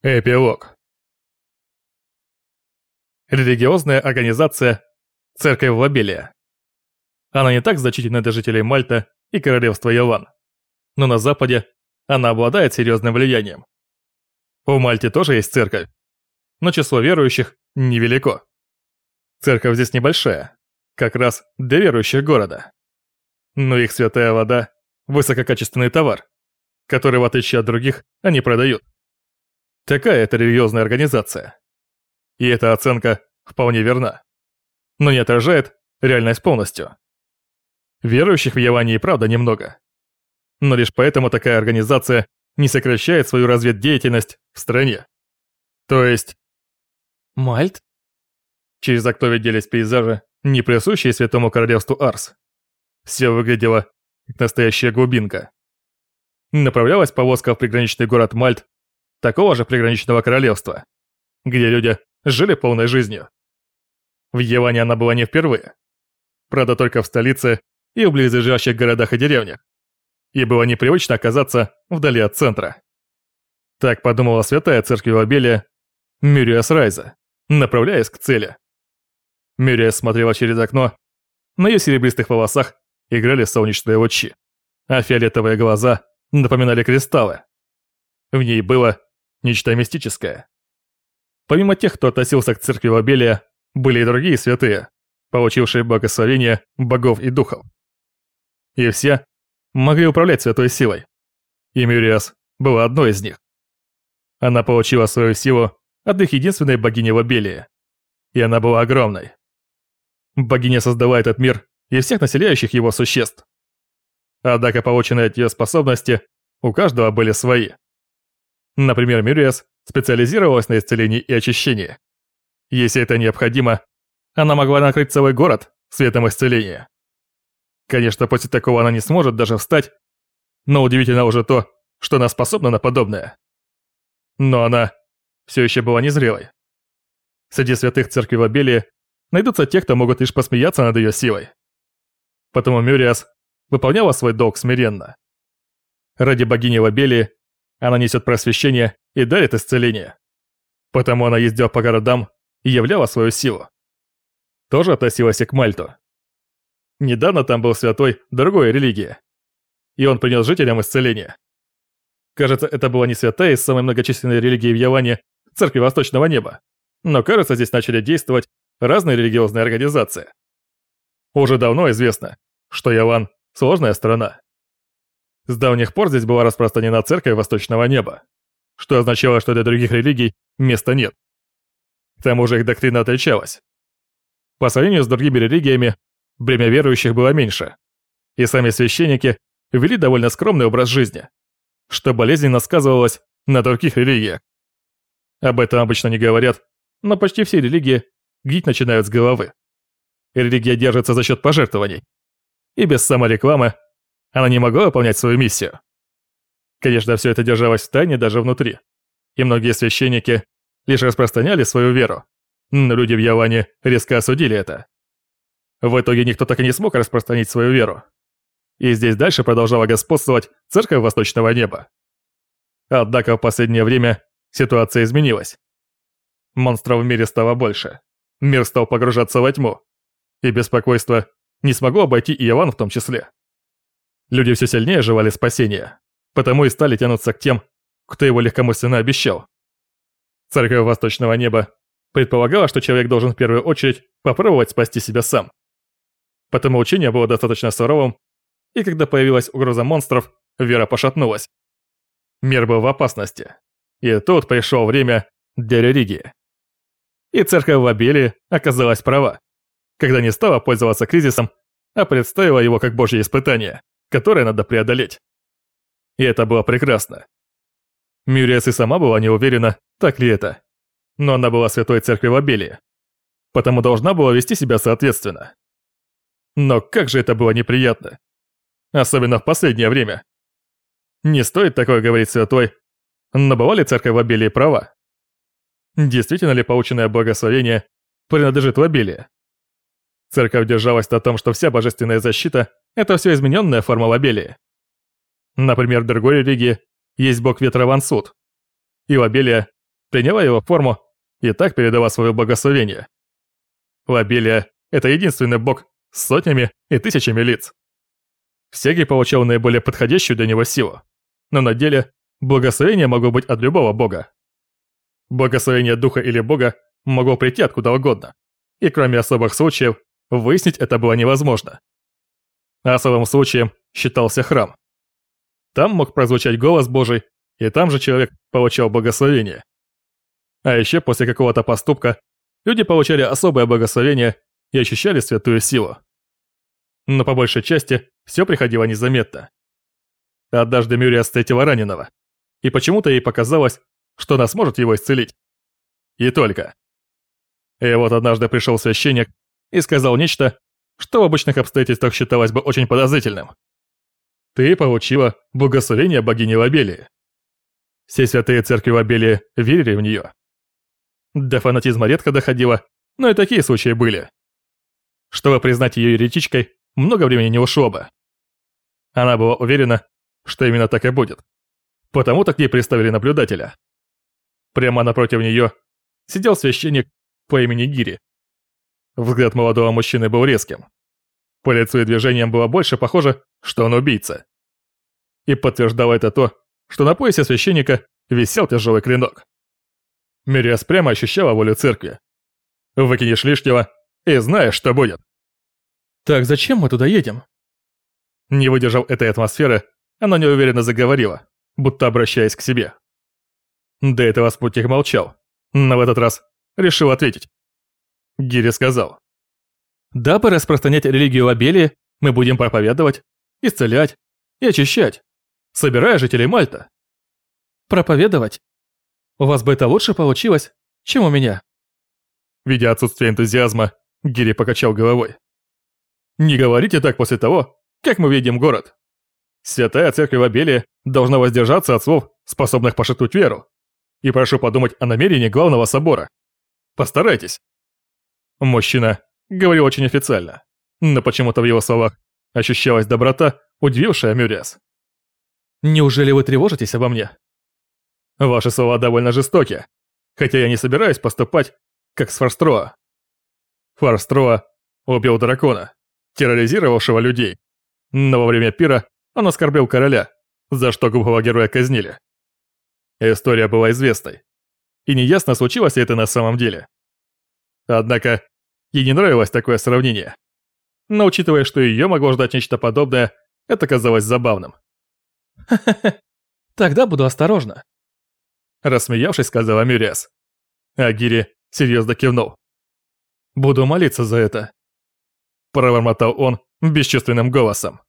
Эпилог. Религиозная организация Церковь Лабелия. Она не так значительна для жителей Мальта и королевства Яван, но на Западе она обладает серьезным влиянием. У Мальте тоже есть церковь, но число верующих невелико. Церковь здесь небольшая, как раз для верующих города. Но их святая вода – высококачественный товар, который, в отличие от других, они продают. Такая это религиозная организация. И эта оценка вполне верна. Но не отражает реальность полностью. Верующих в Яване правда немного. Но лишь поэтому такая организация не сокращает свою разведдеятельность в стране. То есть... Мальт? Через окно виделись пейзажи, не присущие Святому Королевству Арс. Все выглядело как настоящая глубинка. Направлялась повозка в приграничный город Мальт такого же приграничного королевства, где люди жили полной жизнью. В Еване она была не впервые. Правда, только в столице и в близлежащих городах и деревнях. И было непривычно оказаться вдали от центра. Так подумала святая церковь Абелия Мюриас Райза, направляясь к цели. Мюриас смотрела через окно, на ее серебристых волосах играли солнечные лучи, а фиолетовые глаза напоминали кристаллы. В ней было нечто мистическое. Помимо тех, кто относился к церкви Лабелия, были и другие святые, получившие благословение богов и духов. И все могли управлять святой силой. И Мюриас была одной из них. Она получила свою силу от их единственной богини Лабелия. И она была огромной. Богиня создала этот мир и всех населяющих его существ. Однако полученные от ее способности у каждого были свои. Например, Мюриас специализировалась на исцелении и очищении. Если это необходимо, она могла накрыть целый город светом исцеления. Конечно, после такого она не сможет даже встать, но удивительно уже то, что она способна на подобное. Но она все еще была незрелой. Среди святых церкви в Абелии найдутся те, кто могут лишь посмеяться над ее силой. Потому Мюриас выполняла свой долг смиренно. Ради богини Лабелии она несет просвещение и дарит исцеление. Потому она ездила по городам и являла свою силу. Тоже относилась и к Мальту. Недавно там был святой другой религии. И он принес жителям исцеление. Кажется, это была не святая из самой многочисленной религии в Яване, Церкви Восточного Неба. Но кажется, здесь начали действовать разные религиозные организации. Уже давно известно, что Яван – сложная страна. С давних пор здесь была распространена церковь Восточного Неба, что означало, что для других религий места нет. К тому же их доктрина отличалась. По сравнению с другими религиями, бремя верующих было меньше, и сами священники вели довольно скромный образ жизни, что болезненно сказывалось на других религиях. Об этом обычно не говорят, но почти все религии гнить начинают с головы. Религия держится за счет пожертвований. И без саморекламы она не могла выполнять свою миссию. Конечно, все это держалось в тайне даже внутри. И многие священники лишь распространяли свою веру. Но люди в Яване резко осудили это. В итоге никто так и не смог распространить свою веру. И здесь дальше продолжала господствовать церковь Восточного Неба. Однако в последнее время ситуация изменилась. Монстров в мире стало больше. Мир стал погружаться во тьму. И беспокойство не смогло обойти и Яван в том числе. Люди все сильнее желали спасения, потому и стали тянуться к тем, кто его легкомысленно обещал. Церковь Восточного Неба предполагала, что человек должен в первую очередь попробовать спасти себя сам. Потому учение было достаточно суровым, и когда появилась угроза монстров, вера пошатнулась. Мир был в опасности, и тут пришло время для религии. И церковь в Абелии оказалась права, когда не стала пользоваться кризисом, а представила его как божье испытание которое надо преодолеть. И это было прекрасно. Мюриас и сама была не уверена, так ли это. Но она была святой церкви в Абелии. Потому должна была вести себя соответственно. Но как же это было неприятно. Особенно в последнее время. Не стоит такое говорить святой, но была ли церковь в Абелии права? Действительно ли полученное благословение принадлежит Лабелии? Церковь держалась на том, что вся божественная защита – это все измененная форма лабелии. Например, в другой религии есть бог ветра Вансут. И лабелия приняла его форму и так передала свое благословение. Лабелия – это единственный бог с сотнями и тысячами лиц. Всякий получал наиболее подходящую для него силу, но на деле благословение могло быть от любого бога. Благословение духа или бога могло прийти откуда угодно, и кроме особых случаев, выяснить это было невозможно. Особым случаем считался храм. Там мог прозвучать голос Божий, и там же человек получал благословение. А еще после какого-то поступка люди получали особое благословение и ощущали святую силу. Но по большей части все приходило незаметно. Однажды Мюрия встретила раненого, и почему-то ей показалось, что она сможет его исцелить. И только. И вот однажды пришел священник и сказал нечто, что в обычных обстоятельствах считалось бы очень подозрительным. Ты получила благословение богини Лабелии. Все святые церкви Лабелии верили в нее. До фанатизма редко доходило, но и такие случаи были. Чтобы признать ее еретичкой, много времени не ушло бы. Она была уверена, что именно так и будет. Потому так ей представили наблюдателя. Прямо напротив нее сидел священник по имени Гири. Взгляд молодого мужчины был резким. По лицу и движениям было больше похоже, что он убийца. И подтверждало это то, что на поясе священника висел тяжелый клинок. Мириас прямо ощущала волю церкви. Выкинешь лишнего и знаешь, что будет. «Так зачем мы туда едем?» Не выдержав этой атмосферы, она неуверенно заговорила, будто обращаясь к себе. До этого спутник молчал, но в этот раз решил ответить. Гири сказал. «Дабы распространять религию Лабелии, мы будем проповедовать, исцелять и очищать, собирая жителей Мальта». «Проповедовать? У вас бы это лучше получилось, чем у меня». Видя отсутствие энтузиазма, Гири покачал головой. «Не говорите так после того, как мы видим город. Святая Церковь Лабелии должна воздержаться от слов, способных пошатнуть веру. И прошу подумать о намерении главного собора. Постарайтесь». Мужчина говорил очень официально, но почему-то в его словах ощущалась доброта, удивившая Мюрриас. «Неужели вы тревожитесь обо мне?» «Ваши слова довольно жестоки, хотя я не собираюсь поступать, как с Фарстроа. Фарстроа убил дракона, терроризировавшего людей, но во время пира он оскорбил короля, за что глупого героя казнили. История была известной, и неясно, случилось ли это на самом деле. Однако, ей не нравилось такое сравнение. Но учитывая, что ее могло ждать нечто подобное, это казалось забавным. «Ха-ха-ха, тогда буду осторожна», — рассмеявшись, сказала Мюрриас. А Гири серьезно кивнул. «Буду молиться за это», — пробормотал он бесчувственным голосом.